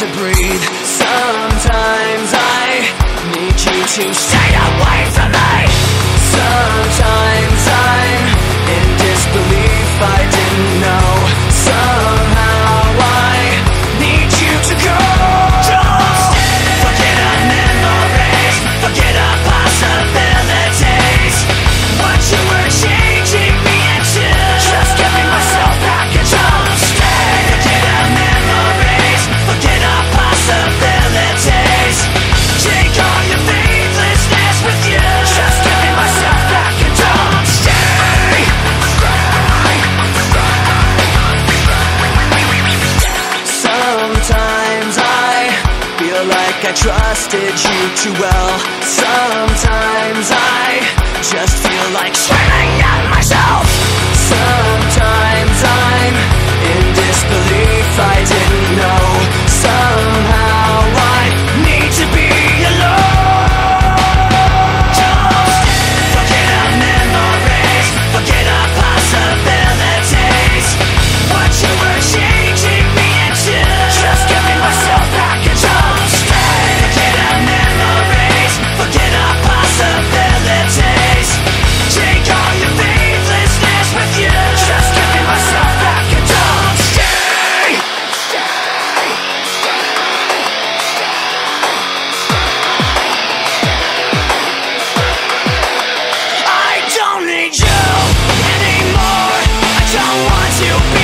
to breathe. Sometimes I need you to stay away from me. like I trusted you too well. Sometimes I just feel like screaming at myself. you.